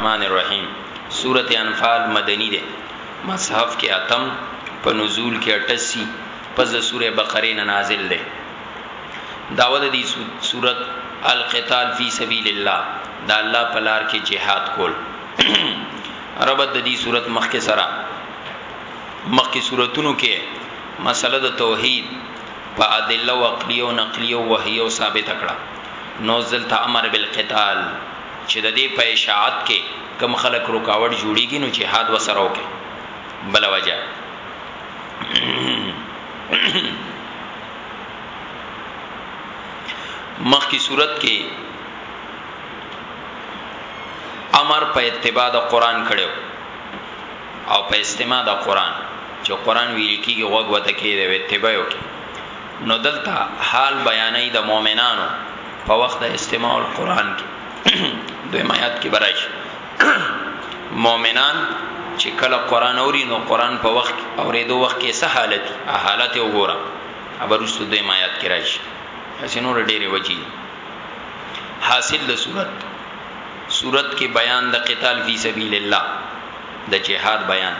الرحمن الرحیم سورت انفال مدنی ده مصحف کې اتم په نزول کې 88 پس د سوره بقره نه نازل ده داوود دی سورت القتال فی سبیل الله دا الله پلار کې جهاد کول رب د دې سورت مخ کې سره مخ کې سوراتونو کې مسله د توحید په ادله او عقلی او نقلی او وحی او ثابت کړه نو ذل امر بالقتال چی د دی په اشاعت کی کوم خلک رکاوټ جوړیږی نو جهاد وسره وکړی بله وجه مخکی صورت کی امر په اتباع د قران کړو او په استماع د قران چې قران ویل کیږي وګ وته کې د اتباع وکړي نو دلته حال بیانې د مؤمنانو په وخت د استماع القرآن کې دوی میات کې برایش مؤمنان چې کله قرآن اوري نو قرآن په وخت اورېدو وخت کې څه حالت حالت وګوره ابرست دوی میات کې راشي اسینو ډېرې وجي حاصل د صورت صورت کې بیان د قتال فی سبیل الله د جهاد بیان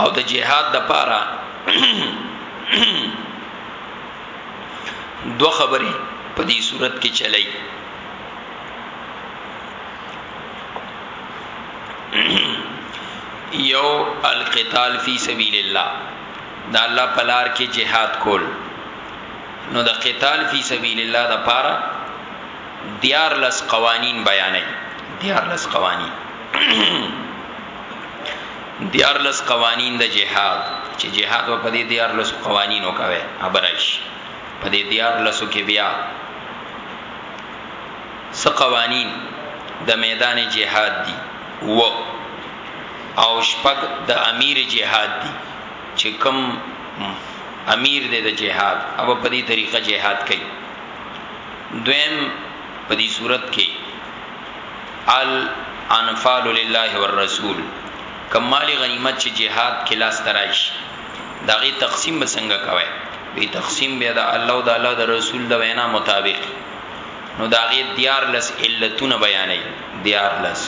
او د جهاد د پاره دو خبرې په دې صورت کې چلای یو القتال فی سبیل الله دا الله پلار کې جهاد کول نو د قتال فی سبیل الله د پاره دیارلس قوانین بیانوي دیارلس قوانین دیارلس قوانین د جهاد چې جهاد په دې دیارلس قوانینو کوي ابرایش په دې دیارلسو کې بیا س قوانین د میدان جهاد دي و او شپږ د امیر جهاد دي چې کوم امیر دې د جهاد او په دې طریقه جهاد کوي دویم په دې صورت کې الانفال لله والرسول کمال غنیمت چې جهاد کې لاس ترایش دغه تقسیم به څنګه کوي به تقسیم به د الله او د الله د رسول د وینا مطابق نو داغه دیار لس علتونه بیانې دیار لس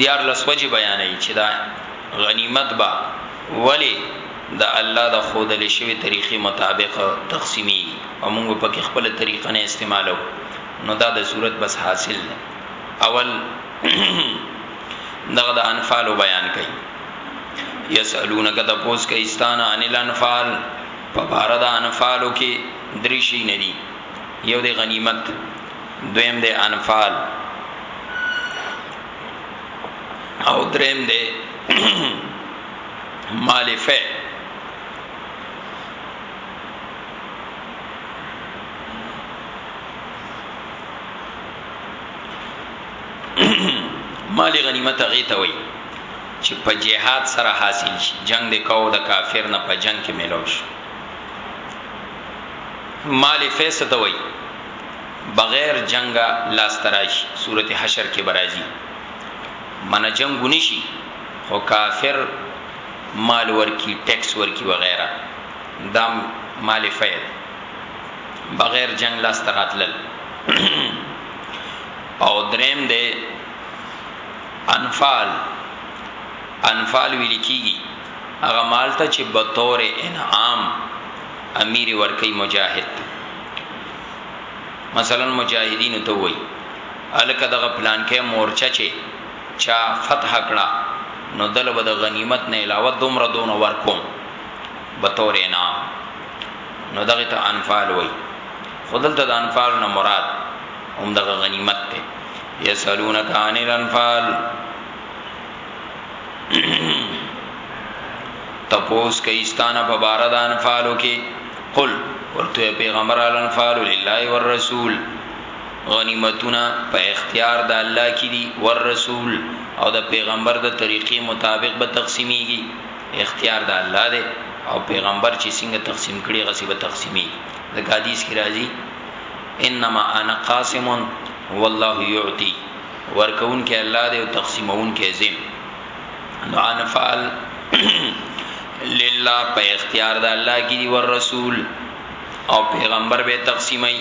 دیار لس وجه بیانې چې دا غنیمت با ولې د الله د خودلې شوی طریقې مطابق تقسیمی او موږ په کې خپل طریقه نه استعمالو نو دا د صورت بس حاصل نه اول دغه د انفال بیان کړي یسالونک د پوس کې استانه ان الانفال په بار د انفالو کې دریشي نه دي یو د غنیمت دویم د انفال او دریم دی مالفه مال غنیمت هغه ته وای چې په جهاد سره حاصل شي جنگ د کو د کافر نه په جنگ کې ملو شي مال فیس ته وای بغیر جنګه لاسته راشي سورت حشر کې به راځي منه جنګ ونشي خو کافر مال ورکی ټیکس ورکی وغیره دام مال فیل بغیر جنگ لاسته راتلل او دریم دی انفال انفال ویل کیږي هغه مال ته چې به تور انعام امیر ورکی مجاهد مثلا مجاهدین ته وای الکه دغه پلان کې مورچه چې چا فتح کړه نو دل به د غنیمت نه علاوه دومره دون ورکوم به تور انعام نو دغه ته انفال وای خودل ته د انفال نه مراد هم دغه غنیمت ته یسالونک عن الانفال تپوس کئ استانه په بار د انفالو کې قل ورته پیغمبر الانفال لله والرسول غنیمتونه په اختیار د الله کې دي ور رسول او د پیغمبر د طریقې مطابق به تقسیمیږي اختیار د الله دی او پیغمبر چې څنګه تقسیم کړي غسی به تقسیمي د حدیث کې راځي انما انا قاسم والله يعطي ورکون کې الله دی او تقسیمون کې زم نو انفال لله په اختیار د الله کې دی ور رسول او پیغمبر به تقسیمای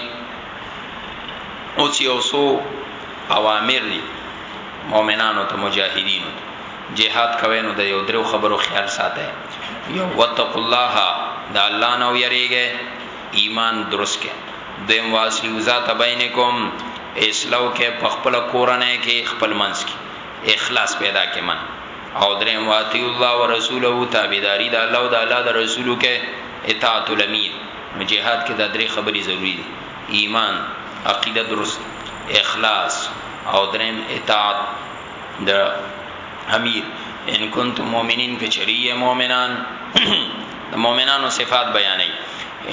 او چې اوسو اوامر دي مؤمنانو ته مجاهدینو جهاد کوي نو د یو درو خبرو خیال ساته یو وتق الله د الله نو یریږي ایمان درست کې دیم واسیو ذات بینکم اسلو کې پخپل کورنۍ کې خپل منځ کې اخلاص پیدا کې من او دریم واطیع الله ورسوله تابعداري د الله او د الله د رسولو کې اطاعت الامیر نو جهاد کې دا درې خبرې ضروری دي ایمان عقیده درست اخلاص او دریم اطاعت د امیر ان کنتم مؤمنین کچریه مؤمنان د مؤمنانو صفات بیانې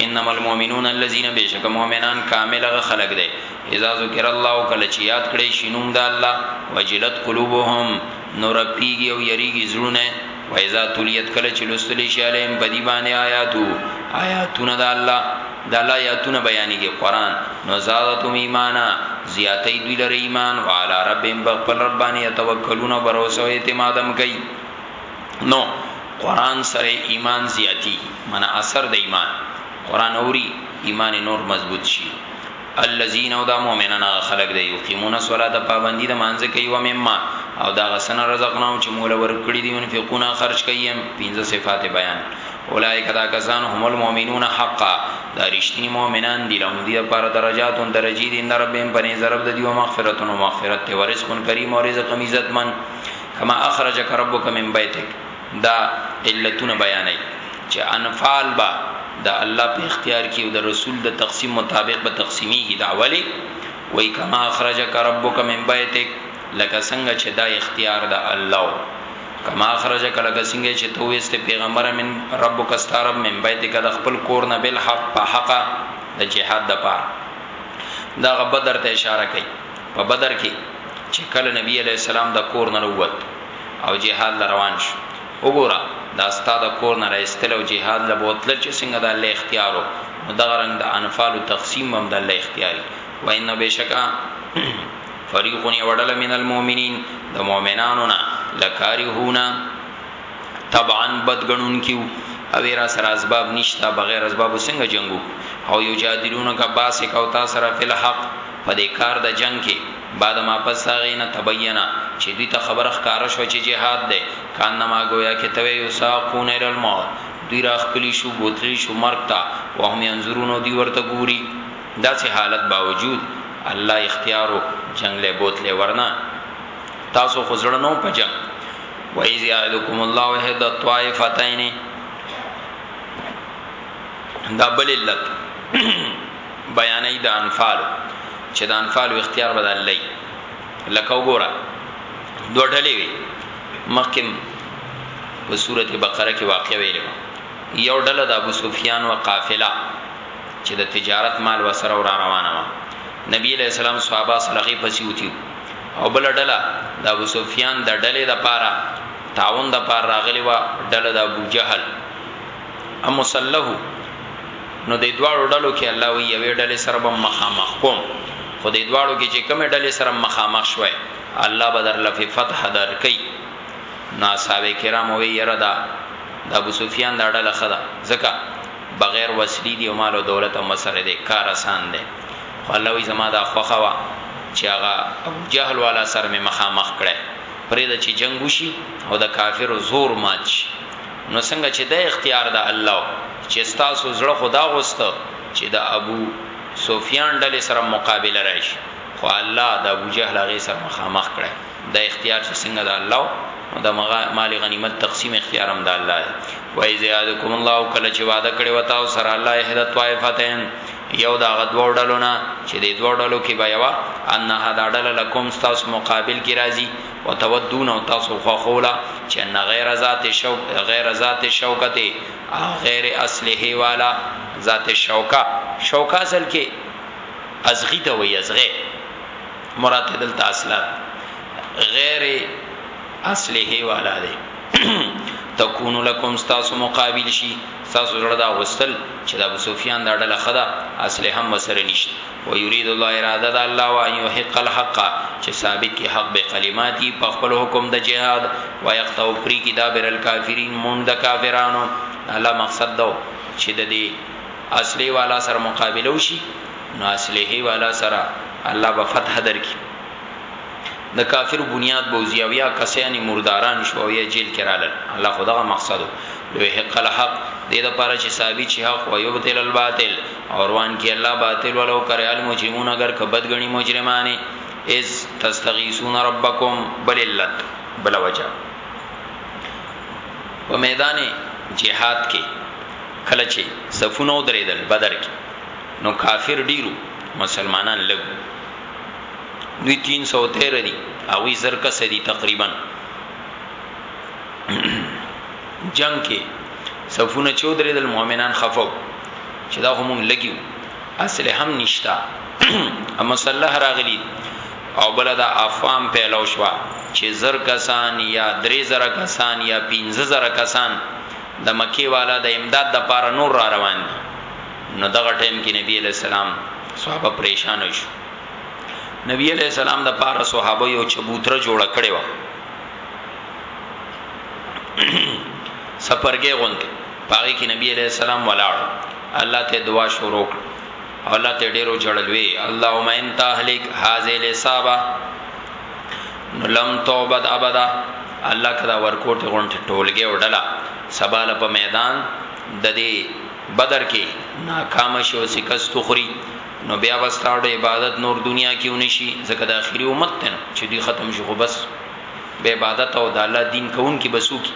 انما المؤمنون الذين بشک مؤمنان کامل خلق دي اذا ذکر الله کله چې یاد کړي شینوم د الله وجلت قلوبهم نور پیږي او یریږي زړونه و اذا تلیت کله چې لوستل شي علیم بدی باندې آیاتو آیاتونه د الله د الله آیاتونه بیانېږي قران نو زادتم ایمانا زیاتې دوی لر ایمان او علی ربهم بخل ربانی توکلون او باور او اعتمادم کوي نو قران سره ایمان زیاتی من اثر د ایمان قران اوري ایمان نور مضبوط شي الذین او دا مؤمنان هغه خلق دی یقیمون الصلاة پابندی د مانځ کوي و مما او دا غسن رزقناهم چې مولا ورکړي دی ينفقون خرج کوي پنځه صفات بیان اولائک دا کسان هم المؤمنون حقا دا رښتینی مؤمنان دي لهم دي لپاره درجات او درجی دي در ربهم پنې ضرب د دیو مغفرت او مغفرت ته ورزق کریم او رزق عزت من کما اخرجک ربک من بیتک دا علتونه بیانوي چې انفال به د الله په اختیار کې او د رسول د تقسیم مطابق به تقسیمیږي دا ولی وای کما اخرجک ربک من بیتک لکه څنګه چې دا اختیار د الله کما اخرجک لکه څنګه چې تو وست پیغمبر من ربک استرب من بیتک د خپل کور نه بل حق په حق د جهاد د پاره دا غبدر ته اشاره کوي په بدر کې چې کله نبی علی السلام د کور نه وروت او جهاد له روان شو وګوره دا ستا د کور نه راایستل او جهاد له بوتلل چه څنګه د الله اختیار وو نو دغه رنګ د انفالو تقسیم به هم د الله اختیار وی وان بشکا فریقون یو ډله من المؤمنین د مؤمنانو نه لکارهونا طبعا بدګنون کیو او را سره اسباب نشتا بغیر اسباب څنګه جنگو او یو جادلون کا باسه کو تا سره فل حق په دې کار د جنگ کې بعد ما پس د هغې نه تبین چې دوی ته خبره ښکاره شوه چې جهاد دی، کانما ګویا کې ته وې یساقون الی الموت، دوی راخپلي شو، بوتلل شو مرګ ته، وهم ینظرون او دوی ورته ګوري، داسې حالت باوجود الله اختیار و جنګ له بوتلې ورنه تاسو خو زړه نه و په جنګ. واذ یعدکم الله احدی الطائفتین دا بل علت بیانوي د انفالو چې د انفالو اختیار به د الله وي لکه وګوره دوه ډلې وي مخکې په سورته بقره کې واقع ویلو یو ډله د ابو سفیان او قافله چې د تجارت مال وسره ور روانه و نبی علیہ السلام صحابه سره پسی وتی او بل ډله د ابو سفیان د ډلې د پاره تعاون د پاره راغلی و ډله د ابو جهل ام مسلحو نو د دواړو ډلو کې الله وی یوې ډلې سره به مخامخ کوم خو د دواړو کې چې کومه ډلې سره مخامخ شوي الله به در لفي فتح درکې نو اصحاب کرام وی یره دا د ابو سفیان دا ډله خدا زکه بغیر وسلی دی او مال او دولت او مسره دی کار آسان دی خو الله وی زما دا خوخه وا چې هغه ابو جهل والا سره مخامخ کړي پرې د چې جنگ وشي او د کافر زور مات شي نو څنګه چې د اختیار د الله چې تاسو زړه خدا غوسته چې د ابو سفیان ډلې سره مقابله راشي خو الله د ابو جهل هغه سره مخامخ کړي د اختیار چې څنګه د الله او د مال غنیمت تقسیم اختیار هم د الله دی وای زیادکم الله کله چې وعده کړی وتا او سره الله احد طائفتین یو دا غدوړ ډلونه چې د دوړ ډلو کې بیا وا ان هدا ډله لکم تاسو مقابل کې راځي وتودون او تاسو خوخولا چې ان غیر ذات شوک غیر ذات شوکته غیر اصله والا ذات شوکا شوکا اصل کې ازغی ته وی ازغه مراد دل تاسلات غیر اصله والا دی تکونو لکم تاسو مقابل شي تاسو زړه دا وستل چې د ابو سفیان دا ډله خدا اصله هم وسره نشته ويريد الله اراده د الله وا يحق الحق چې ثابت کی حق به کلماتي په خپل حکم د جهاد ويقتو پری کی دابر الکافرین مون د کافرانو الله مقصد دو چې د دې اصلي والا سره مقابله وشي نو اصلي والا سره الله به فتح درکې د کافر بنیاد بوزي او یا کسانی مرداران شو او یا جیل کې رالل الله خدغه مقصد لو حق الحق دې د پاره چې ثابت شي حق او یبتل الباطل او روان کی الله باطل ولو کره المجرمون اگر که بد غنی مجرمانه اذ تستغیثون ربکم بل علت بل وجه په میدان جهاد کې کله چې صفونه درېدل بدر کې نو کافر ډیرو مسلمانان لګ دوی 313 دي او یې زر کس دي تقریبا جنگ کې صفونه چودرې دل مؤمنان خفو چې دا هم لګیو اصله هم نشتا اما صلاح راغلی او بل دا افام پیلو شوا چې زر کسان یا درې زر کسان یا پنځه زر کسان د مکی والا د امداد د پاره نور را روان دي نو دغه ټیم کې نبی علی السلام صحابه پریشان شو نبی علی السلام د پاره صحابه یو چبوتره جوړ کړي و سفرګه غونډه په هغه کی نبی علیه السلام ولاړ الله ته دعا شروع کړه او الله ته ډیر وجړل وی اللهم انت اهلک هاذه لصابه لم توبد ابدا الله کدا ورکور ته غونټه ټولګه وډلا سباله په میدان د دې بدر کې ناکام شو سکست خوري نو بیا وستاړو عبادت نور دنیا کې ونشي ځکه د اخیری امت ته چې دی ختم شي خو بس به عبادت او د الله دین کوون کې بسو کی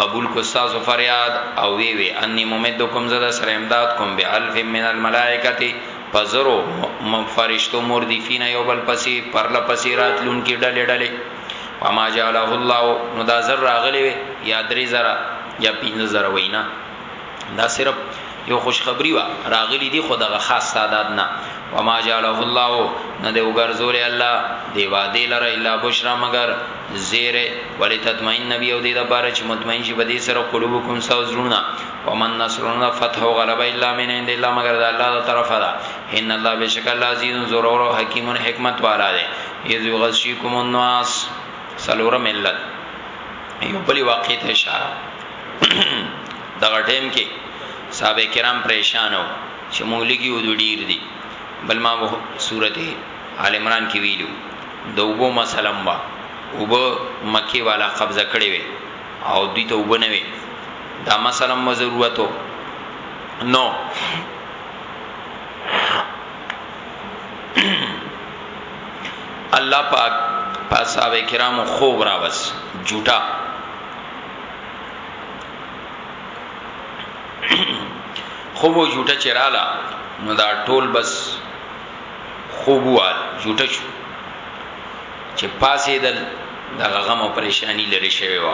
قبول کړو ستاسو فریاد او وی وی انی ممدکم زده سره امداد کوم به الف من الملائکه پزرو فرشتو مردفین یو بل پسی پر لپسی راتلون کی ډله ډله وما جعله الله نو دا زر راغلی وی یا درې زره یا پینځه زره وینا دا صرف یو خوشخبری وا راغلی دی خو دغه خاص تعداد نه وما جعله الله نه دی وګرځول الله دی وعده لره الا بشرا مگر زیره ولتطمئن نبی او دې د بار چې مطمئن شي بده سره قلوبکم سوزرونه ومن نصرنا فتح او غلبه الا من عند الله مگر د الله تر طرفه ده ان الله بشک الله عزیز زورور او حکیم حکمت والا دی یذ یغشیکم الناس سلورم ملت یو بلی واقع ته اشاره دغه ټیم کې صحابه کرام پریشان وو چې مولګي او ډیر دي بل ما وو سورته آل عمران کې ویلو دوبو مسلم وا وب مکی والا قبضه کړی وي او دوی ته وب نه وي دا مسلم و ضرورتو نو الله پاک پاساوه کرام خوب راوس جوټا خو مو جوټه چراله نو دا ټول بس خوبوال جوټه شو چې پاسې دل دغه غم او پریشانی لري شوی و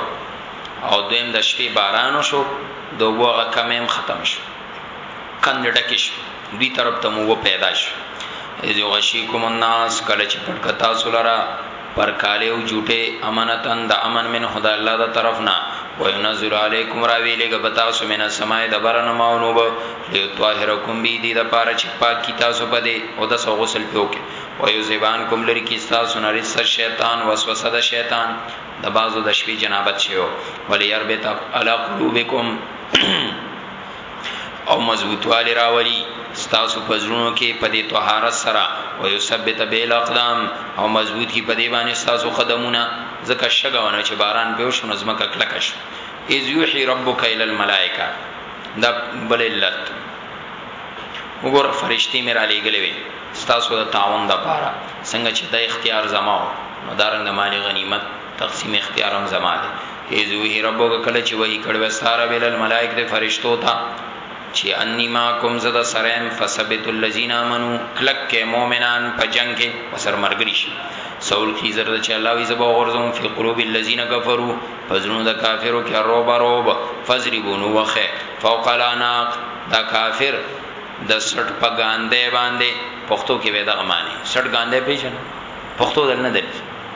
او دویم د شپې باران شو دوه هغه کمیم ختم شو کند ډک شو دوی طرف ته مو پیدا شو یو غشی کوم الناس کله چې پټکتا سولرا پر کاله او جوټه امنتن د امن من خدای الله د طرف نه وینزل علیکم راوی لګ بتا سو من سماع د برن ماونو به لطاهرکم بی دی د پاره چې پاک کی تاسو په دی او د سو غسل پیو کې او یو زبان کوم لري کی تاسو نه رس شیطان وسوسه د شیطان د بازو د شپې جنابت شیو ولی یربت علی قلوبکم او مضبوطوالی راولی ستاسو پزړونو کې په دې طهارت سره او یثبت به الاقدام او مضبوط کی په دې باندې ستاسو قدمونه ځکه شګونه چې باران به وشو نظم کا کلک شو اذ یوحی ربک الی الملائکه دا بل علت وګور فرشتي مې را لېګلې وي ستاسو د تعاون د پاره څنګه چې د اختیار زماو مدارنګ مالی غنیمت تقسیم اختیار هم زما دی اذ وحی ربک کله چې وحی کړو ساره بل الملائک د فرشتو ته چې انی ما کوم زدا سرم فثبت الذین امنو کلک کې مؤمنان په جنگ کې وسر مرګري شي سول کی زر چې الله وی زبا غرزم فی قلوب الذین کفروا فزنو د کافرو کې روب روب فزربونو وخه فوق الاناق دا کافر د سټ په ګاندې باندې پښتو کې ودا معنی سټ ګاندې پیژنه پښتو دل نه دی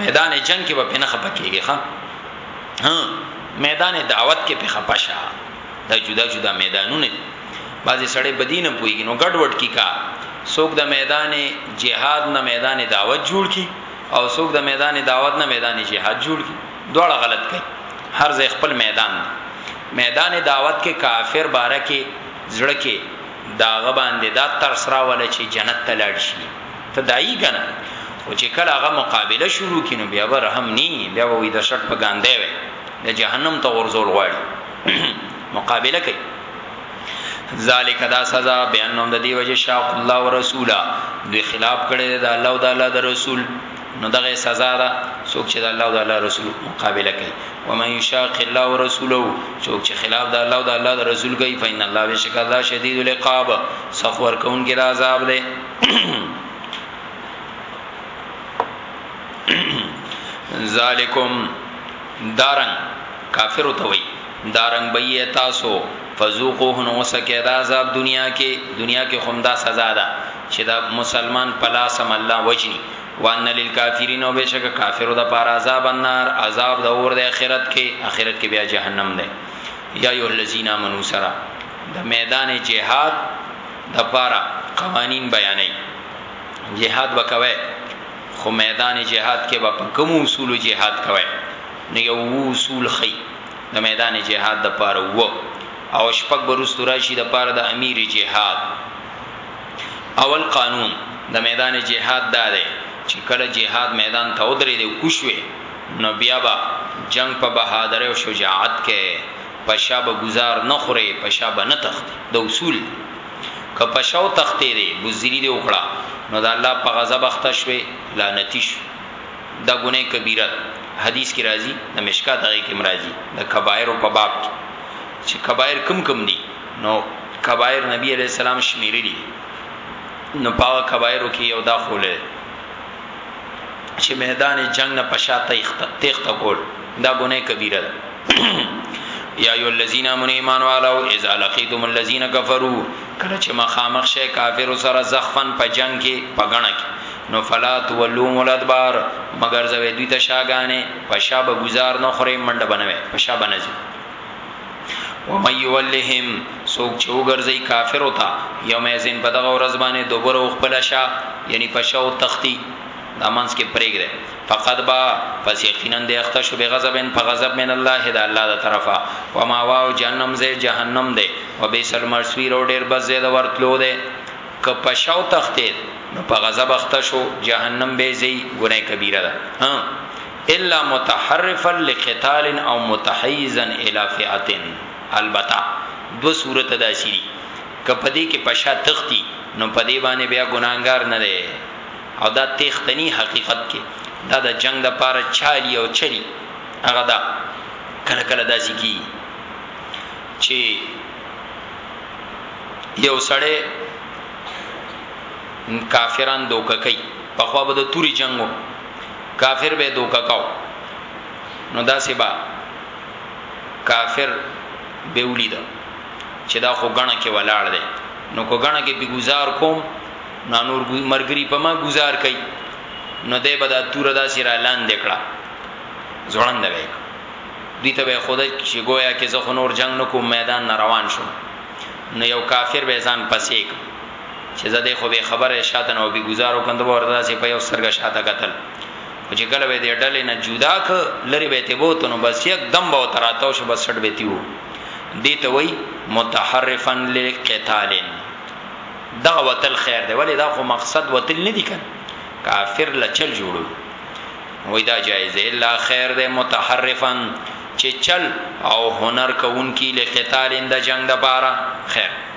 میدان جنگ کې به پنه خپکیږي ها میدان دعوت کې په خپشه دا جدا جدا میدانونه دي بعضی سړی بدینه پویږي نو ګډ وډ کی کا څوک د میدان جهاد نه میدان دعوت جوړ کی او څوک د میدان دعوت نه میدان جهاد جوړ کی دواړه غلط کوي هر ځای خپل میدان دی میدان دعوت کې کافر بارکه زړه کې داغه باندې دا ترس راول چې جنت ته لاړ شي تدائی کنه او چې کله هغه مقابله شروع کینو بیا به رحم نی بیا به وی د شټ په ګاندې وي د جهنم ته ورزول غواړي مقابله کوي ذالک دا سزا بیانوم د دی وجه شاق الله ورسولا دوی خلاف کړي د الله او د الله د رسول نو دغه سزا ده څوک چې د الله او د الله رسول مقابله کوي و من یشاق الله ورسوله څوک چې خلاف د الله او د الله د رسول کوي فین الله بشک الله شدید العقاب سخور کون کې عذاب ده ذالکم دارن کافر ته وای دارن بی تاسو فذوقوه نو سکه دا عذاب دنیا کې دنیا کې خمدا سزا ده چې دا مسلمان پلاسم الله وجنی وان للکافرین او بشک کافر د پار عذاب النار عذاب د اور د اخرت کې اخرت کې بیا جهنم ده یا ایه الذین امنوا سرا د میدان جهاد دپاره قوانین بیانوي جهاد به کوی خو میدان جهاد کې به په کومو اصولو جهاد کوی نو یو اووه اصول ښیي د میدان جهاد دپاره اووه او شپږ به وروسته راشي دپاره د امیر جهاد اول قانون د میدان جهاد دا دی چې کله جهاد میدان ته ودرېدی او کوش وی نو بیا به جنګ په بهادرۍ او شجاعت کوی په شا به ګوزار نه خورې، په شا به نه تښتې. دا اصول دی. که په شا وتښتېدې، بزدلي دې وکړه، نو د الله په غضب اخته شوې، لعنتي شوې. دا ګناه کبیره ده. حدیث کې راځي، د مشکات هغې کې هم راځي، د کبایرو په باب کې، چې کبایر کوم کوم دي؟ نو کبایر نبي علیه السلام شمېرلي دي. نو په هغه کبایرو کې یو دا ښوولې. چې میدان جنگ نه پشا تیخت کول دا ګناه کبیره ده یا ایو الذین امنوا ایمان والو اذا لقیتم الذین کفروا کله چې مخامخ شې کافر سره زخفن په جنگ کې پګړه کې نو فلا تولوم الادبار مگر زوی دوی ته شاګانې پشا به گزار نو خورې منډه بنوي پشا بنځي ومن یولهم سوک چې وګرځي کافر وتا یوم یزن په دغه ورځ باندې دوبره خپل شا یعنی په شاو تختی د امانس کې پرېګره فقط با پس یقینا د اخته شو به غضبن په غضب من الله د الله د طرفه و ما واو جهنم زه جهنم ده و به سل مرسویر او ډیر بس زه د ورتلو ده که په شاو تختی نو په غضب اخته شو جهنم به زی ګناه کبیره ده ها الا متحرفا لقتال او متحيزا الي فئه البته دوه صورته داسي دي که په دې کې په شا تښتي نو په دې باندې بیا ګناهګار نه دی او دا تښته ني حقیقت کې دا د جنګ د پاره چالي او چلي هغه دا کله کله داسي کی چې یو سړی کافران دوکه کوي په خو به د توري جنگو کافر به دوکه کاو نو داسې با کافر به ولید چې دا خو غنه کې ولاړ دی نو کو غنه کې به گزار کوم نو نور مرګري په ما گزار کوي نو دې بدا تور داسې را لاندې کړه ځوړند وای دي ته به خدای چې گویا کې زه خو نور جنگ نکوم میدان نه روان شوم نو یو کافر به ځان پسېک چې زه دې خو بې خبره شاته نه وبي گزارو کنده به ورته داسې په یو سترګه شاته کتل او چې کله به دې ډلې نه جدا ک لري به ته بوته نو بس یک دم به تراتو شو بس شټ به تیو دي ته وای متحرفا للقتال دا وتل خیر دی ولی دا خو مقصد وتل نه دی کن کافر لچل جوړو وای دا جایز دی الا خیر دی متحرفا چې چل او هنر کوونکی لقتال د جنگ د پاره خیر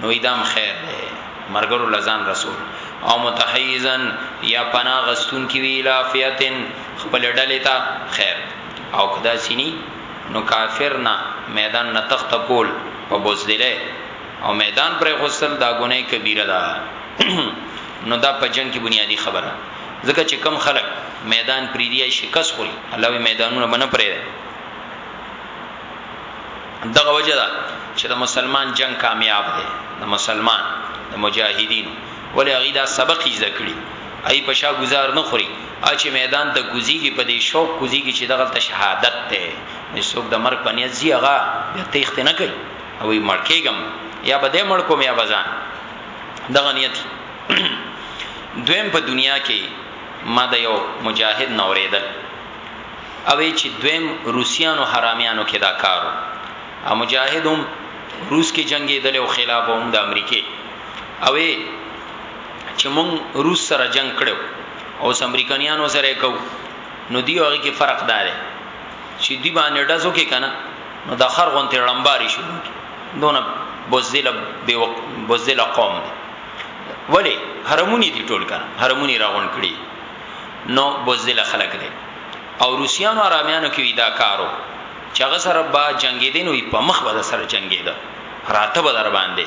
نو ایدام خیر دی مرګرو لزان رسول او متحیزن یا پناه غستون کی وی لافیتن خپل ډلې ته خیر او کدا سینی نو کافر نه میدان نه تخت کول په بوزدله او میدان پر غسل دا ګناه کبیره ده نو دا په جنگ کې بنیادی خبره ځکه چې کم خلک میدان پریدي شکست خوري الله وی میدانونه باندې پرې دغه وجه ده چې د مسلمان جنګ کامیاب دی د مسلمان د مجاهدینو ولې هغه دا سبق یې ذکرې ای په شا گزار نه خوري اچ میدان ته گزیږي په دې شوق گزیږي چې دغه ته شهادت ته نسوک د مرګ پنیا زی هغه به تخت نه کوي او یې مړ کېګم یا به دې مړ کوم یا بزان دغه نیت دویم په دنیا کې ما د یو مجاهد نوریدل اوی چې دویم روسیانو حرامیانو کې دا کارو او مجاهد هم روس کې جنگي دل او خلاف هم د امریکای اوی چې مونږ روس سره جنگ کړو او امریکایانو سره کو نو دی هغه کې فرق دار چې دی باندې ډزو کې کنه نو د خر غونته لمباري شو دونه بوزدل به بوزدل قوم ولی حرمونی دی ټول کنه حرمونی راغون کړي نو بزدل خلک دی او روسیانو ارامیانو کی دا کارو چه هغه سره با جنگیدین وی په مخ به سره جنگیده راته به در باندې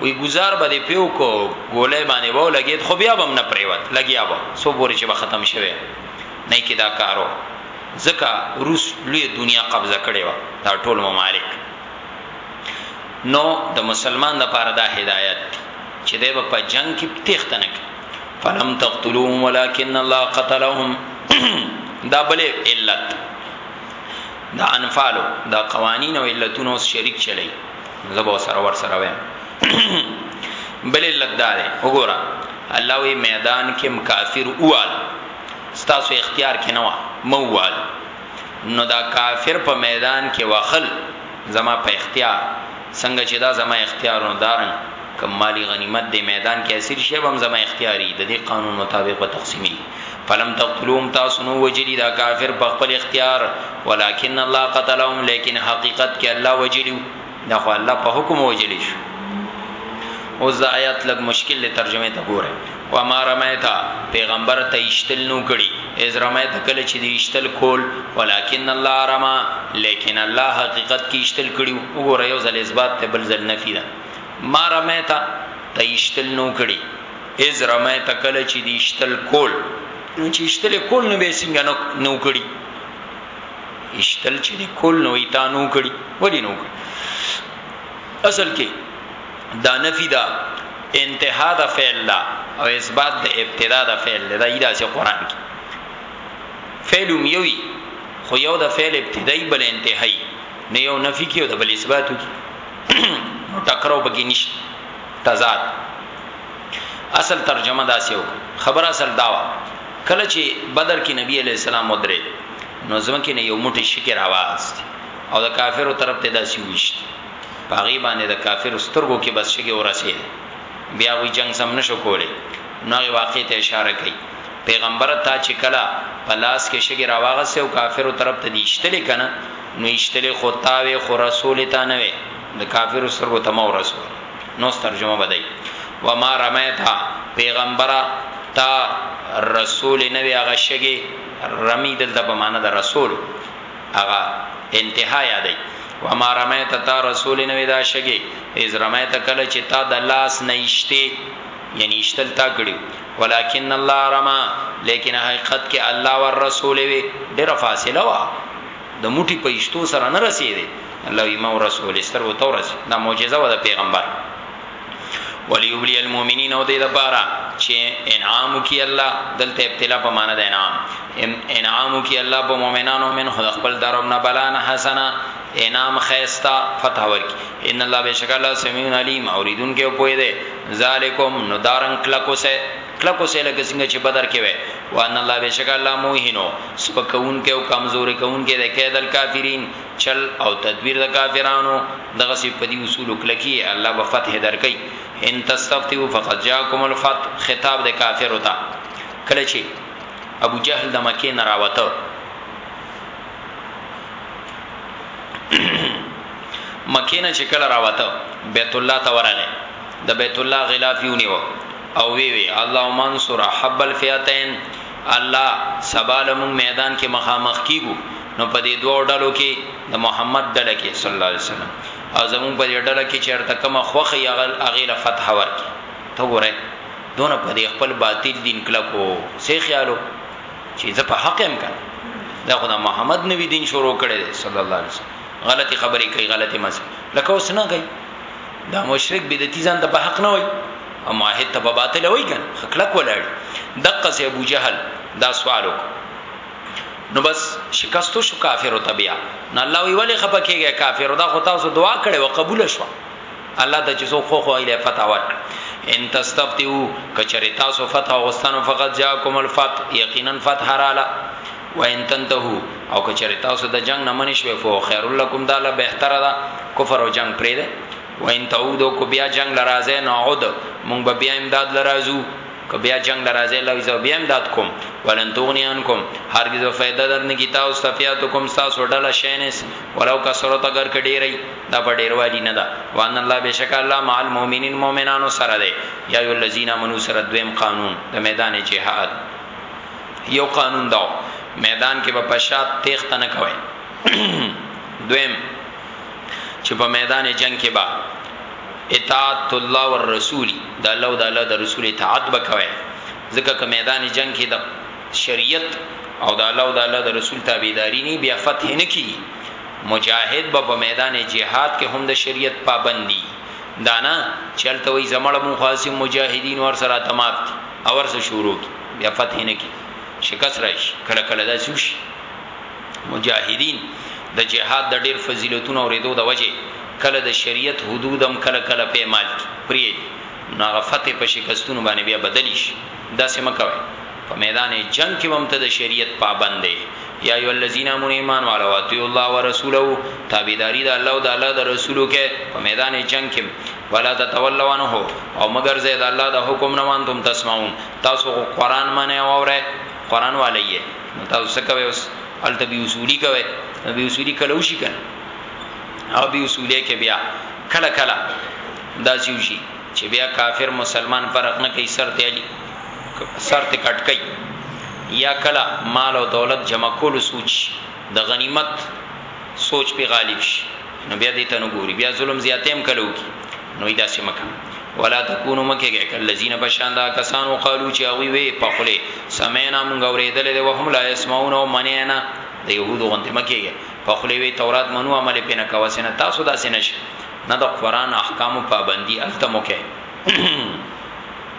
وی گزار به پیو کو ګولای باندې وو لګید خو بیا بم نه پریوت لګیا وو سو بوري چې به ختم شوه نه کی دا کارو زکه روس لوی دنیا قبضه کړي و دا ټول ممالک نو د مسلمان لپاره دا هدایت چې دی په جنگ کې تخت نه کوي فلم تقتلوهم ولكن الله قتلهم دا بل علت دا انفالو دا قوانین او علتونه اوس شریک چلی زبو سره ور سره وایم بل علت دا ده وګوره الله وی میدان کې مکافر اوال ستاسو اختیار کې نه و موال نو دا کافر په میدان کې وخل زما په اختیار څنګه چې دا زما اختیار نو دارنګ که مالی غنیمت دی میدان کې اسیر شی بم زما اختیاری د دې قانون مطابق به تقسیمی فلم تقتلوم تاسو نو وجلی دا کافر په خپل اختیار ولکن الله قتلهم لیکن حقیقت کې الله وجلیو دا خو الله په حکم وجلی شو اوس دا آیات لګ مشکل له ترجمه ته ګوره وما رميت، پيغمبر ته ايشتل نو کړي، اذ رميت، کله چي دي ايشتل کول، ولکن الله رمي، ليکن الله حقيقت کي ايشتل کړي وو. وګوره يو ځل اثبات ته بل ځل نفي ده. ما رميت، ته ايشتل نو کړي، اذ رميت، کله چي دي ايشتل کول، نو چي ايشتل کول نو به څنګه نو کړي، ايشتل چي دي کول نو يې تا نو کړي، ولي نو کړي؟ اصل کي دا نفی دا انتها دا فعل دا او اثبات د ابتدا د فعل دا ایدا چې قران کې فعل یوي خو یو د فعل ابتدایي بل انتهایی نه یو نفي کې او د بل اثبات کې ټکرو بګی نشته تضاد اصل ترجمه دا سیو خبر اصل داوا کله چې بدر کې نبی علی السلام مدره نو زمکه نه یو موټی شکر आवाज او د کافرو طرف ته داسي وشت په هغوی باندې د کافرو سترګو کې بس شګې ورسېدې، بیا هغوی جنګ سم نه شو کولی، نو هغې واقعې ته اشاره کوي، پېغمبره! تا چې کله په لاس کې شګې راواغستې او کافرو طرف ته دې ایشتلې که نه، نو ایشتلې خو تا وې، خو رسولې تا نه وې، د کافرو سترګو ته مه ورسوه. نوس ترجمه به دای، وما رميت، پېغمبره! تا رسولې نه وې هغه شګې، رمي دلته په معنی د رسولو. هغه انتها یادای وما رمیت تا رسول نوې دا شګي از رمیت کله چې تا د لاس نه اشته یعنی اشتل تا کړیو ولکن الله رما لیکن حقیقت کې الله ور رسول وی ډېر فاصله وا د موټي په اشتو سره نه رسیدي الله یې مو رسول ستر و تورس دا معجزه و د پیغمبر وليبلي المؤمنين او دې د پاره چې انعام کی الله دلته ابتلا په معنا د انعام انعام کی الله په مؤمنانو من خود خپل درم نه بلان حسنا انعام خيستا فتح ورکی ان الله بشک الله سميع عليم اوریدون کې پوي دي ذالکم ندارن کلکو سه کلکو سه لکه څنګه چې بدر کې وي وان الله بشک الله موهینو سپکون کې او کمزوري کون کې د کېدل کافرین چل او تدبیر د کافرانو دغه سی په دې اصول کلکی الله به فتح درکې ان تستفتو فقد جاءکم الفتح خطاب د کافر وتا کله چې ابو جهل د مکه نه راوته مکه نه چې کله راوته بیت الله ته ورغه د بیت الله غلافیونی و او وی وی اللهم انصر حب الفیاتین الله سبا له موږ میدان کې مخامخ کیږو نو په دې دوه ډلو کې د محمد ډله کې صلی الله علیه وسلم او زمون په دې ډله کې چیرته کومه خوخه یغل اغیله فتح ورکي ته ګوره دونه په دې خپل باطل دین کله کو سه خیالو چې زه په حق هم کړم دا خدای محمد نبی دین شروع کړي صلی الله علیه وسلم غلطي خبرې کوي غلطي مزه لکه اوس نه کوي دا مشرک بدعتي ځان ته په حق نه وای او موحد ته په باطل وای کنه خکلک ولاړ دقه سي ابو جهل دا سوال وکړو نو بس شکستو شو کافر او تبیا نه الله وی ولی خپه کیږي کافر دا خو تاسو دعا کړي او قبول شو الله د جزو خو خو ایله فتح ورک ان تستفتو کچری تاسو فتح غستانو فقط جاءکم الفتح یقینا فتح رالا وان تنتهو او که چېرې تاسو د جنگ نه منی شوي فو خیر لکم دا له بهتره ده کفر او جنگ پرې ده وان تعودو کو بیا جنگ لرازه نعود مونږ به بیا امداد لرازو که بیا جنگ لرازه لویزو بیا امداد کوم ولن تغنی عنکم هرگز فائدہ درنه کی تاسو استفیاتکم تاسو ډله شینس ولو کثرت اگر ک ډیری دا په ډیروالی نه ده وان الله بشک الله مع المؤمنین مؤمنانو سره ده یا الذین امنوا سره دویم قانون د میدان جهاد یو قانون داو میدان کې په پشات تیخت نه کوي دویم چې په میدان جنگ کې با اطاعت الله والرسول د الله او د الله د رسول اطاعت وکوي ځکه که میدان جنگ کې د شریعت او د الله او د الله د رسول تابعداري نه بیا فتح نه کی مجاهد به په میدان جهاد کې هم د شریعت پابندي دانا چلته وي زمړ مو خاصم مجاهدین ور سره تمات اور سره شروع کی بیا فتح نه کی شکست راشي کله کله دا سوشي مجاهدین د جهاد د ډیر فضیلتونو اوریدو د وجه کله د شریعت حدودم کله کله په مال کی پری ناغه فتح په شکستونو باندې بیا بدلی شي دا سم کوي په میدان جنگ کې هم ته د شریعت پابند دی یا ایو الذین امنوا ایمان والو اطیعوا الله ورسوله تابعداری د الله او د الله د رسولو کې په میدان جنگ کې ولا تتولوا عنه او مگر زید الله د حکم نه وانتم تسمعون تاسو قرآن منه او اوره قرآن والیه تاسو څه کوي اوس الته بي اصولي کوي بي اصولي کله وشي کنه او بي اصولي کې بیا کله کله دا سيوشي چې بیا کافر مسلمان فرق نه کوي سر ته علي سر ته کټ کوي یا کله مال او دولت جمع کول سوچ د غنیمت سوچ پې غالب شي نو بيا دې ته نه ګوري بيا ظلم زياتی هم کله وکړي نو وي داسې مه کوه ولا تکونو مه کېږئ کالذين په شان دا کسانو قالو چې هغوی وې په خوله سمعنا مونږ اورېدلې دی وهم لا يسمعون او منې نه د يهودو غوندې مه کېږئ په خوله وې تورات منو عمل پې نه کوه سنه تاسو داسې نشئ نه د قران احکام پابندي التمو کې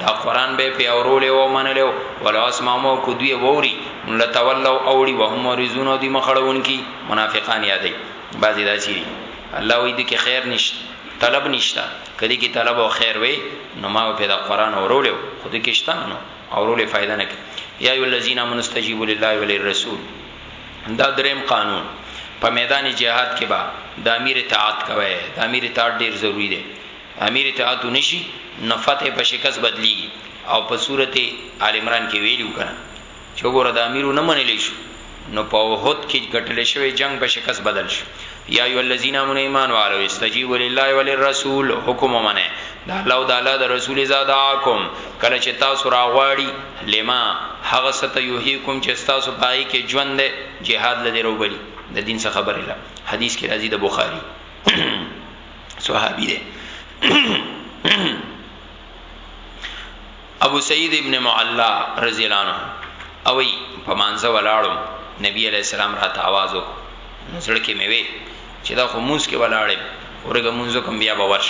دا قرآن به پې اورولې وو منلې وو ولو اسمعمو کو دوی ووري نو لتولو اوړي وهم مورزون او دوی مخړون کی منافقان یادی بعضی داسی دی الله وی دکی خیر نشت طلب نشتا کدی کی طلب او خیر وی نو ما پې دا قرآن اورولې وو خو دکی شتا نو اورولې فائدہ نه کی یا ایو الذین من استجیبو لله وللرسول دا دریم قانون په میدان جهاد کې با د امیر اطاعت کوي د امیر اطاعت ډیر ضروری دی امیر اطاعت ونه شي نو فتح په شکست بدلیږي او په سورت آل عمران کې ویلي وو کنه چې وګوره د امیر ونه منل شو نو په احد کې ګټل شوی جنګ په شکست بدل شو یا ایو الذین آمنوا ایمان والو استجیبوا لله وللرسول حکم ومنه د الله او د الله د رسول زاداکم کله چې تاسو راغواړي لما هغه ست یوهیکم چې تاسو پای کې ژوند جهاد لدی روبلی د دین څخه خبره حدیث کې راځي د بخاری صحابي دی ابو سعید ابن معلا رضی الله عنه او ای په مانزه ولاړم نبی علیہ السلام را ته आवाज وکړ نظر کې مې وې چې دا خو موس کې ولاړې ورګه مونږ کوم بیا به ورش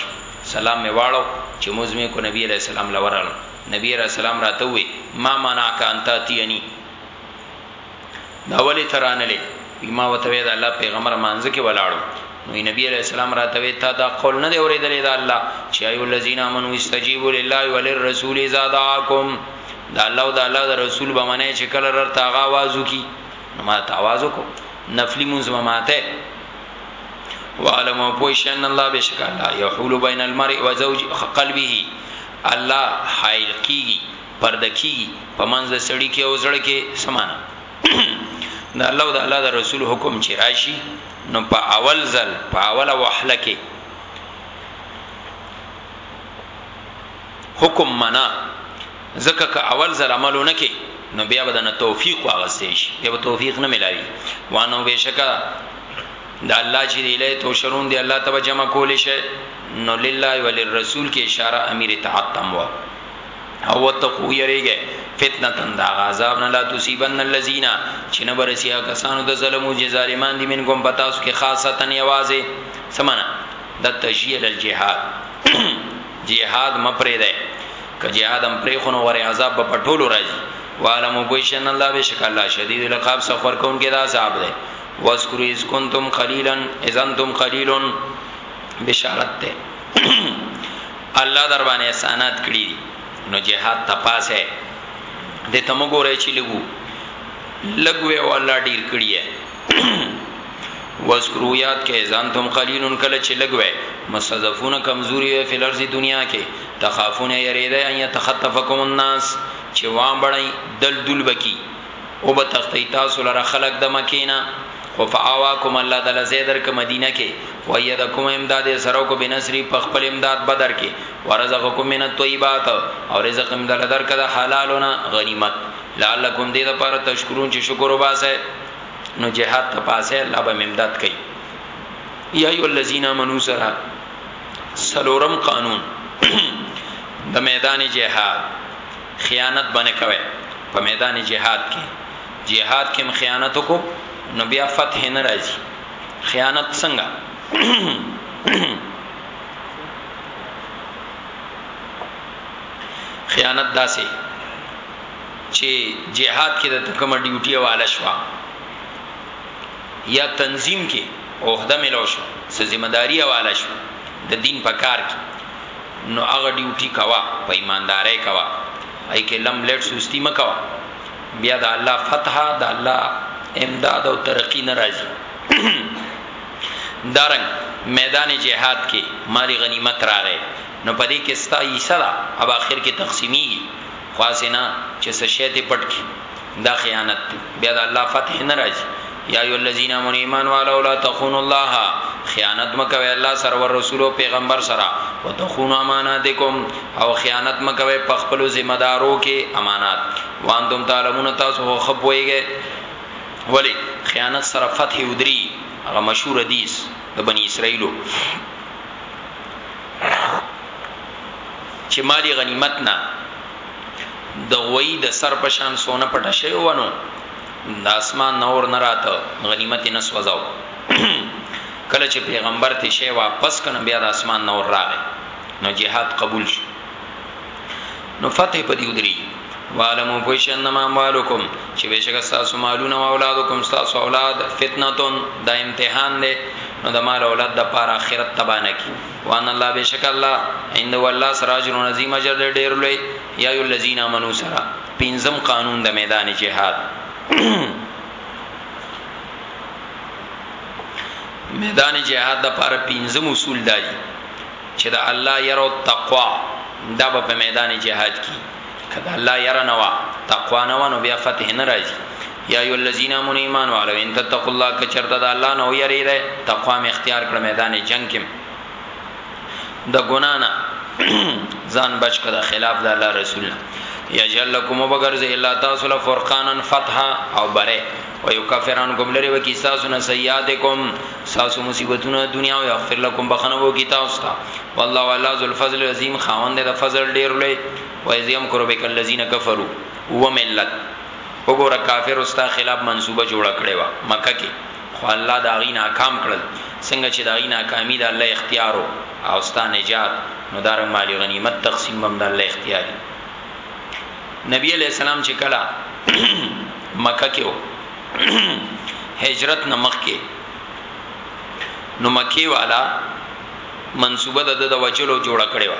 سلام مې واړو چې موږ مې کو نبی علیہ السلام لورالم نبی علیہ السلام را ته وې ما منعک انت تیانی دا ولی ترانه لې ما وتوی دا الله پیغمبر مانځ کې ولاړو نو نبی علیہ السلام راتوی تا دا قول نه دی اوریدلې دا الله چې ایو الذین امنو استجیبوا لله وللرسول اذا دعاکم دا الله او دا الله دا رسول به منه چې کله رته आवाज وکي نو ما ته आवाज وکړو نفلی مونږ ماته وعلم او پوښن الله بشک الله یحول بین المرء و زوج قلبه الله حائل کیږي پرده کیږي په منځ د سړی کې او زړه کې سمانه دا الله او د الله د رسول حکم چې راشي نو په اول ځل په اول وحله کې حکم منا زکه که اول ځل عملونه کې نو بیا به د توفیق واغستې شي بیا به توفیق نه ملاوي وانه بشکا دا الله چې دی له تو شرون دی الله تبارک جمع کول شي نو لله وللرسول کې اشاره امیر تعتم وو او وتقو یریګه فتنه تند عذاب نه لا تصيبن الذين چې نه برسیا کسانو د ظلمو چې ظالمان دي من کوم پتا اوس کې خاصتا یوازې سمنا د تشیل الجهاد جهاد مپرې ده که جهاد هم پرې خونو غره عذاب په ټولو راځي وعلم بشن الله بشک الله شدید العقاب سفر کون کې دا عذاب ده واذکروا اذ کنتم قلیلا اذ انتم قلیلون بشارت ده الله درباندې احسانات کړي دي نو جهاد ته پاسه دې ته موږ ورې چې لګو لګوي او الله ډیر کړی وذکرو یاد کې ځان تم قلیلن کله چې لګوي مستضعفون کمزوري وي په لرزي دنیا کې تخافون یریدا یا تخطفکم الناس چې وان بړی دل دل بکی او به تختی تاسو لره خلق د مکینا خو فاواکم الله د لزیدر ک مدینه کې و یدکم امداد سره کو بنصری په خپل امداد بدر کې ورزقکم من الطیبات او رزق امداد لدر ک د حلالونه غنیمت لعلکم دې د پاره تشکرون چې شکر وباسه نو جهاد ته پاسه الله به امداد کوي یا ای الذین امنو سرا سلورم قانون د میدان جهاد خیانت به نه کوی په میدان جهاد کی جهاد کی هم خیانت وکړو نو بیا فتح نه راځي خیانت څنګه خیانت داسې چې جهاد کې د کومه ډیوټي والا شوا یا تنظیم کې عہده ملو شو سه ذمہ داری والا شو د دین په کار کې نو هغه ډیوټی کوه په ایماندارۍ کوه هغه کې لم لټ سستی مه کوه بیا د الله فتح د الله امداد او ترقی نه راځي دارنګ میدان جهاد کې مالی غنیمت راغې نو پدې کې ستا حصہ ده او اخر کې تقسیمیږي خاصه نه چې سشیت پټ کی دا خیانت دی بیا د الله فتح نه راځي یا ایو الذین آمنوا ایمان والا ولا تخونوا الله خیانت مکوي الله سره او رسول او پیغمبر سره وتخونوا اماناتکم او خیانت مکوي په خپل ذمہ دارو کې امانات وانتم تعلمون تاسو خو پويږئ ولی خیانت سره فتح ودری هغه مشهور حدیث د بنی اسرائیلو چې مالی غنیمت نه د غويي د سر په شان سونه پټه شوې وه نو د اسمان نه اور نه راته غنیمت یې نه سوځاوه کله چې پیغمبر ته شی واپس کنه بیا د اسمان نه اور راغی نو جهاد قبول شو نو فتح په دې ودری والمو پوشن ما مالکم چې بشک تاسو مالونه او اولادکم تاسو اولاد فتنه تون دا امتحان دی نو د مال اولاد د پاره آخرت تبانه کی وان الله بشک الله عند والله سراج العظیم اجر دې ډیر لوی یا ای الذین امنو سرا پینزم قانون د میدان جهاد میدان جهاد د پاره پینزم اصول دی چې د الله یره تقوا دا په میدان جهاد کې که د الله یره نه وا تقوا نه وا نو بیا فتح نه راځي یا ایو الذین امنوا ایمان والو ان تتقوا الله کچرته د الله نه یری ده تقوا می اختیار کړ میدان جنگ کې د ګنا نه ځان بچ کړه خلاف د الله رسول یجل لكم وبغرز الا تاسو له فرقانا فتح او بره او یکفران کوم لري وکي تاسو نه سیئاتکم تاسو مصیبتونه دنیا او یغفر لكم بخنو کی تاسو ته والله والله ذو الفضل العظیم خاوند د فضل ډیر لوی و اذ یمکر بک الذین کفروا و ملت وګوره کافر استا خلاف منصوبه جوړ کړي وا مکه کې خو الله دا غي ناکام کړل څنګه چې دا غي ناکامي د الله اختیارو او استا نجات نو دار مال غنیمت تقسیم هم د الله اختیاري نبی علیہ السلام چې کلا مکه کې و هجرت نمخ کې نو مکی والا منصوبه د د وجلو جوړه کړې و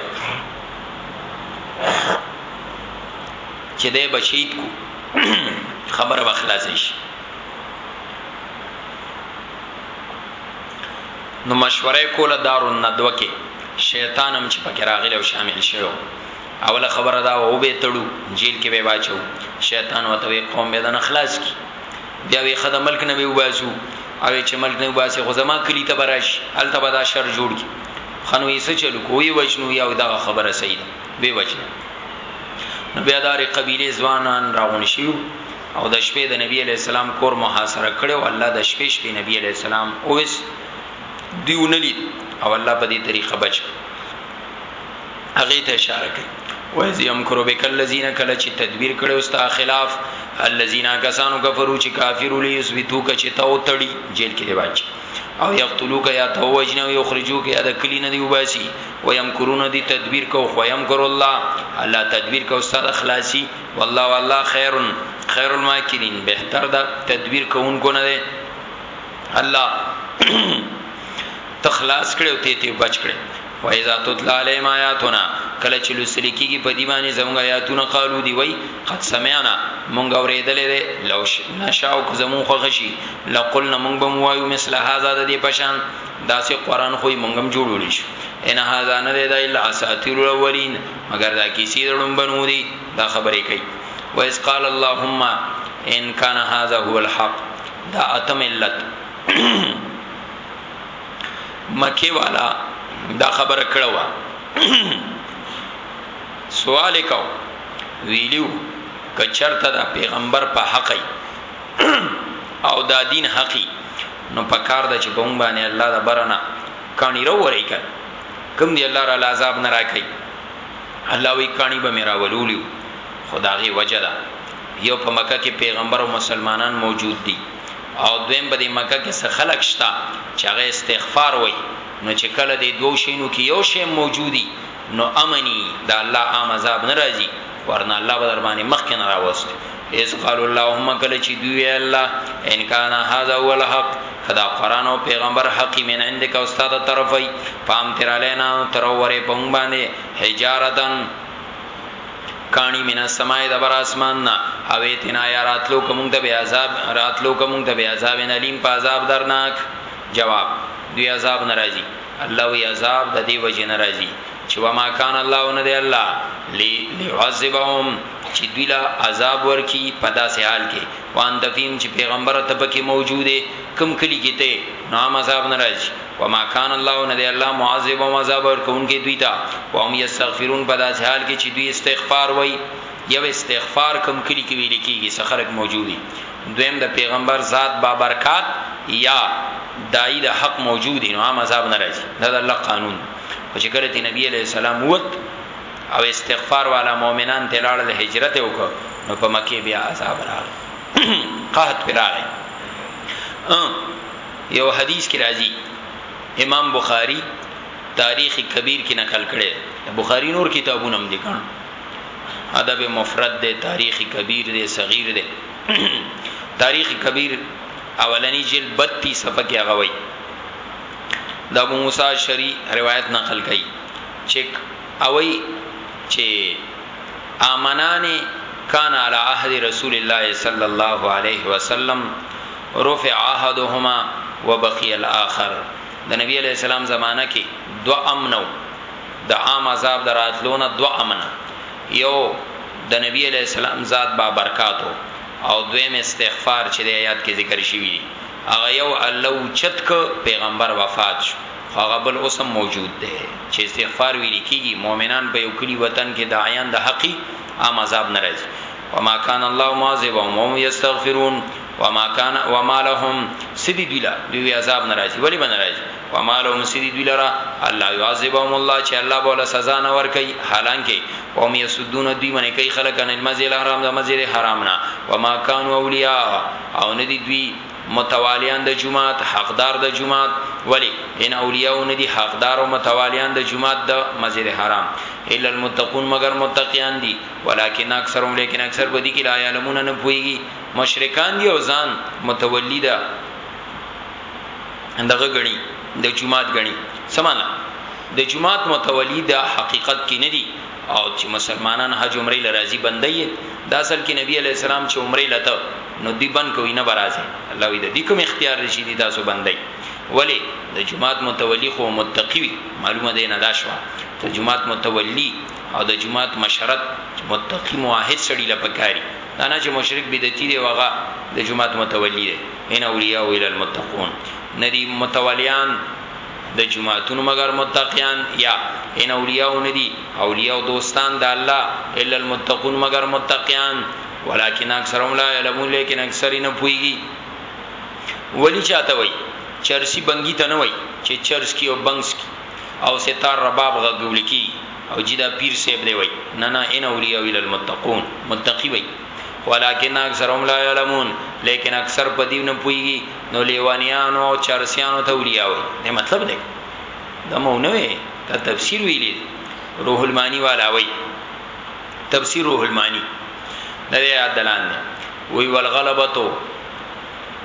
چې د بشید کو خبره وخلاص شي نو مشوره کوله دارو ندوه کې شیطان هم چې پکې راغلی او شامل شوی اوله خبره دا و به تړو جیل کې به واچو شیطان وته قوم به د نخلاص کی بیا وی خدای ملک نه وباسو او چې ملک نه وباسي خو زما کلی ته براش الته به دا شر جوړ کی خنو یې څه چلو کوی وجنو یا دا خبره صحیح ده به وجنو نو بیا دار قبیله ځوانان راغون شي او د شپې د نبی علی السلام کور محاصره کړو الله د شپې شپې نبی علی السلام اوس دیونلی او الله په دې طریقه بچ هغه ته اشاره کوي وایز یمکرو بک الذین کله چې تدبیر کړي او ستا خلاف الذین کسانو کفرو چې کافر ولې یثبتو ک چې تو تړي جیل کې واچي او یقتلوا ک یا تو وجنه او یخرجوا ک یا د کلی نه دی وباسي و یمکرون دی تدبیر کو خو یمکر الله الله تدبیر کو سره خلاصي والله والله خیر خیر الماکرین بهتر دا تدبیر کوونکو نه دی الله تخلاص کړي او ته ته بچ کړي واذا تطلع عليهم آیاتنا کله چې لوستل کیږي په دی باندې زموږ آیاتونه قالو دی وای قد سمعنا مونږ اورېدلې ده لو نشاو که زمو خوښي لقلنا مونږ به وایو مثله هاذا د دې پشان داسې قران خو مونږ هم جوړول شي ان هاذا نه ده الا اساطیر الاولین مگر دا کیسې دړم بنو دي دا خبرې کوي وایس قال اللهم ان کان هاذا هو الحق دا اتم علت مکی والا دا خبره کړه وا سوال کو ویلو کچرته دا پیغمبر په حق او دا دین حقی نو پکار د چې په مونږ باندې الله دا برنا کانی رو ورې کړ کوم دی الله را عذاب نه راکړي الله وی کانی به میرا ولولیو خداغي وجدا یو په مکه کې پیغمبر او مسلمانان موجود دي او دویم په دې مکه کې څه خلک شته چې هغه استغفار وایي نو چې کله دې دوو شینو کې یو شی موجودی نو امنی دا الله عام عذاب ناراضي ورنه الله به در باندې مخ کې نه راوست اس قال اللهم کله چې دوی الله ان کان هذا هو الحق خدا قران او پیغمبر حقی من عندك استاد طرفی پام تر علینا تر وره پنګ باندې حجارتن کانی من السماء د بر اسمان نا او اتنا یا راتلو کوم ته به عذاب راتلو کوم ته به عذاب نلیم په عذاب درناک جواب دوی عذاب ناراضی الله وی عذاب د دی وجه ناراضی چې وما کان الله ان دی الله لی لعذبهم چې دوی لا عذاب ورکی په داسې حال کې وان دفیم چې پیغمبر ته پکې موجوده کم کلی کیته نام عذاب ناراضی وما کان الله ندی الله معذب او عذاب ورکونکي دوی ته وهم یستغفرون په داس حال کې چې دوی استغفار وای یو استغفار کم کلی کې ویل کېږي سخرک موجودي دویم د پیغمبر ذات با برکات یا دای د حق موجود نو هم عذاب نه راځي دا د الله قانون او چې کله تی نبی علیہ السلام ووت او استغفار والا مؤمنان تلاړ د هجرت وکړ نو په مکه بیا عذاب راغی قحط راغی یو حدیث کی راځی امام بخاری تاریخ کبیر کی نقل کړی بخاری نور کتابونه هم دي کړه ادب مفرد دی تاریخ کبیر دی صغیر دی تاریخ کبیر اولنی جلد 32 صفحه کې هغه وای د ابو موسی شری روایت نقل کړي چک اوي چې امنان کان علی عهد رسول الله صلی الله علیه وسلم رفع احدهما وبقي الاخر د نبی علیه السلام زمانه کی دوه امنه وو د عام عذاب د راتلو نه دوه امنه یو د نبی علیه السلام ذات با برکات وو او دویم استغفار چی د ایات کی ذکر شوی دی هغه یو الله اوچت کړ پیغمبر وفات شو خو هغه بل اوس هم موجود دی چی استغفار ویل کیږي مؤمنان په یو کلی وطن کی داعیان د حقی عام عذاب نه راځي وما کان الله معذبهم وهم یستغفرون وما کان وما لهم سدی دویلا دوی عذاب ناراضی ولی بن ناراضی وما لهم سدی دوی لرا الله يعذبهم الله چې الله بوله سزا نه ور کوي حالانکه قوم يسدون دوی منه کوي خلک ان المسجد الحرام د مسجد حرام نه وما كانوا اولیاء او ندی دوی متوالیان د جمعات حقدار د جمعات ولی ان اولیاء ندی حقدار او متوالیان د جمعات د مسجد حرام الا المتقون مگر متقیان دي ولکن اکثرهم لیکن اکثر بدی کې لا علمون نه پويږي مشرکان دی او ځان متولی ده دغه غنی د جماعت غنی سمانا د جماعت متولی ده حقیقت کې نه دی او چې مسلمانان حج عمره لرازي بندي دا اصل کې نبی علی السلام چې عمره لته نو دی بند کوي نه برازي الله وی د دې کوم اختیار رشي دي تاسو بندي ولی د جماعت متولی خو متقی وي معلومه ده نه دا شو د جماعت متولی او د جماعت مشرت متقی موحد سړي لپاره دا نه چې مشرک بدعتي دی او هغه د جومات متولي دی، ان اولیاء الا المتقون، نه دي متولیان د جوماتونو مګر متقیان، یا ان اولیاء نه دي اولیاء او دوستان د الله الا المتقون مګر متقیان، ولکن اکثرهم لا یعلمون، لیکن اکثر یې نه پوهیږي. ولي چاته وایي؟ چرسي بنګي ته نه وایي چې چرس کی او بنګس کی او ستار رباب غږول کیږي. او جی دا پیر صاحب دی وای نه نه ان اولیاء الا المتقون متقی وای ولکن اکثرهم لا يعلمون لیکن اکثر په دې نه پويږي نو لیوانیانو او چرسیانو ته اولیاء وای دا مطلب دی دا مو نه وی دا تفسیر ویلی روح المانی والا وای تفسیر روح المانی دا یاد دلان دی وی والغلبتو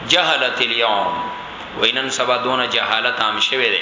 جهلت اليوم وینن سبا دون جهالت عام شوه دی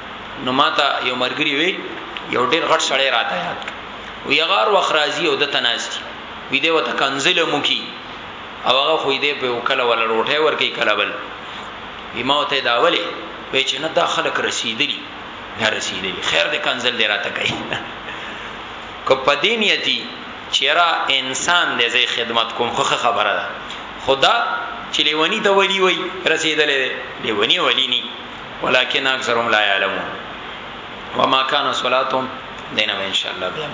نو ماته یو مرګري وی یو ډیر غټ سړی راته یاد وی غار وخرازی او د تناستی وی دی وته کنزل مو کی او هغه خو دې په وکاله ولا روټه ورکی کلا بل ما ته دا ولی وی چې نه دا خلک رسیدلی نه رسیدلی خیر دې کنزل دې راته کوي کو پدینیتی چیرې انسان دې زې خدمت کوم خو خبره ده خدا چې لیونی ته ولی وای رسیدلې لیونی ولی ني ولکن اکثرهم لا يعلمون وما كان صلاتهم دینه ان شاء الله بهم